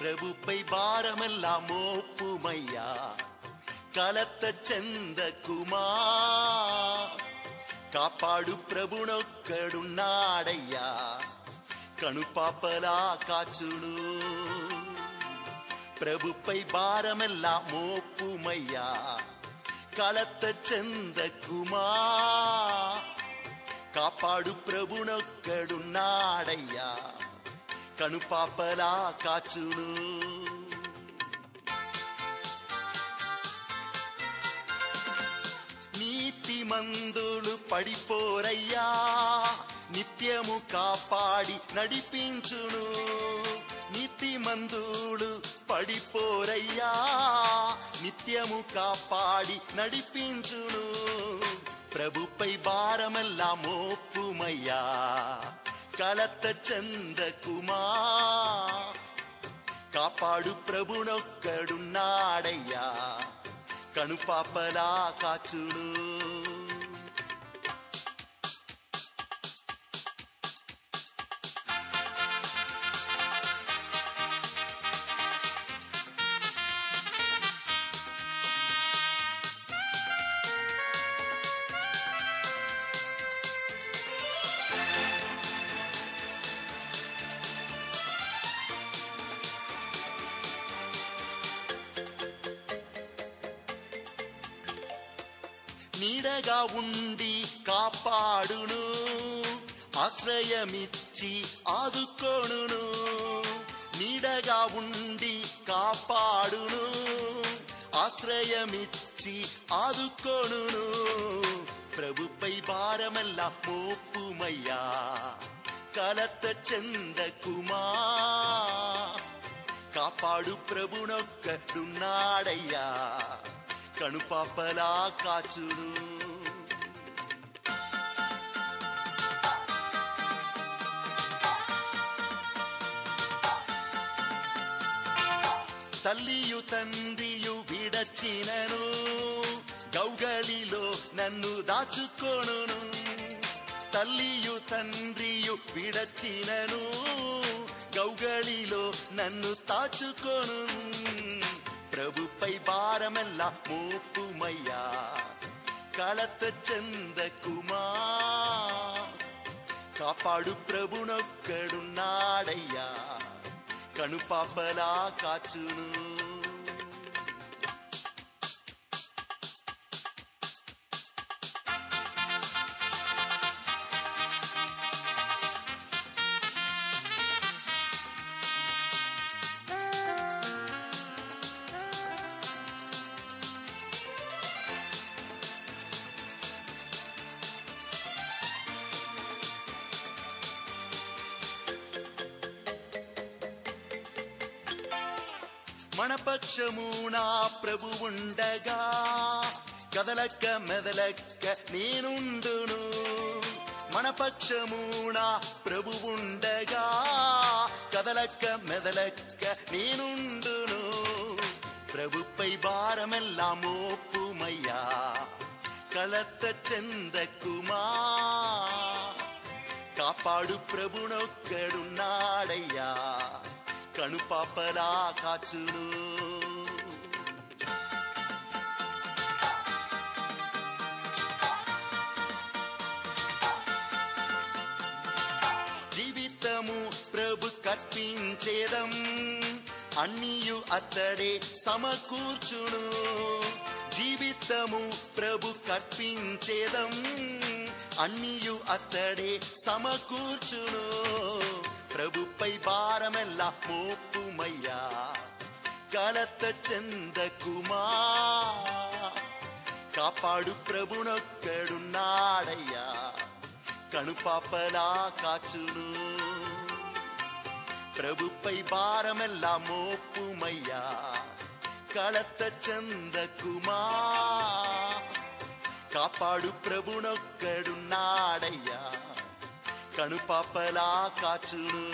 பிரபுப்பை பாரமெல்லாம் ஓப்புமையா கலத்த செந்த குமா காப்பாடு பிரபுணொக்கடு நாடையா? கணுப்பாப்பலா காச்சுடு பிரபுப்பை பாரமெல்லாம் ஓப்புமையா கலத்த செந்த குமா காப்பாடு பிரபுணொக்கடு நாடையா? కనుపాపలా కాచును. నీతి మందులు పడిపోరయ్యా నిత్యము కాపాడి నడిపించును. నీతి మందులు పడిపోరయ్యా నిత్యము కాపాడి నడిపించును. ప్రభుపై భారమల్లా మోపుమయ్యా. కలత చెందకుమా కాపాడు ప్రభునొక్కడున్నాడయ్యా. కనుపాపలా కాచుడు నీడగా ఉండి కాపాడును ఆశ్రయమిచ్చి ఆదుకోడును నీడగా ఉండి కాపాడును ఆశ్రయమిచ్చి ఆదుకోడును ప్రభుపై భారమల్లా పోపుమయ్యా కలత చందకుమా కాపాడు ప్రభునొక్కడున్నాడయ్యా కనుపాపలా కాచును. తల్లియు తండ్రియు విడచినను గౌగలిలో నన్ను దాచుకోనును. తల్లియు తండ్రియు విడచినను గౌగలిలో నన్ను దాచుకొను பிரபுப்பை பாரமெல்லாம் மூப்புமையா? களத்த செந்த குமா காப்பாடு பிரபு நொக்கடு நாடையா? கணுப்பாப்பலா காச்சுனு. మనపక్షమునా ప్రభువుండగా కదలక్క మెదలక్క నేనుండును మనపక్షమునా ప్రభువుండగా కదలక్క మెదలక్క నేనుండును ప్రభుపై భారమెల్లాం ఓపుమయ్యా களத்த செந்த குமா காப்பாடு பிரபு நோக்கடு நாடையா కనుపాపలా కాచును. జీవితము ప్రభు కట్టించేదం అన్నియు అత్తడే సమకూర్చును. జీవితము ప్రభు కట్టించేదం అన్నియు అత్తడే సమకూర్చును. ప్రభుపై భారమెల్లా మోపుమయ్యా കലത്ത ചെന്ത കുമാ കാപ്പാടു പ്രഭുണൊക്കെടുന്നാടയ്യ കണുപ്പാപ്പലാ കാച്ചുനു പ്രഭുപ്പൈ ഭാരമെല്ലാം മോപ്പുമയ്യ കളത്ത ചെന്ത കുമാ കാപ്പാടു പ്രഭുണൊക്കെടുന്നാടയ്യ கணு பாப்பலா காற்றுன்னு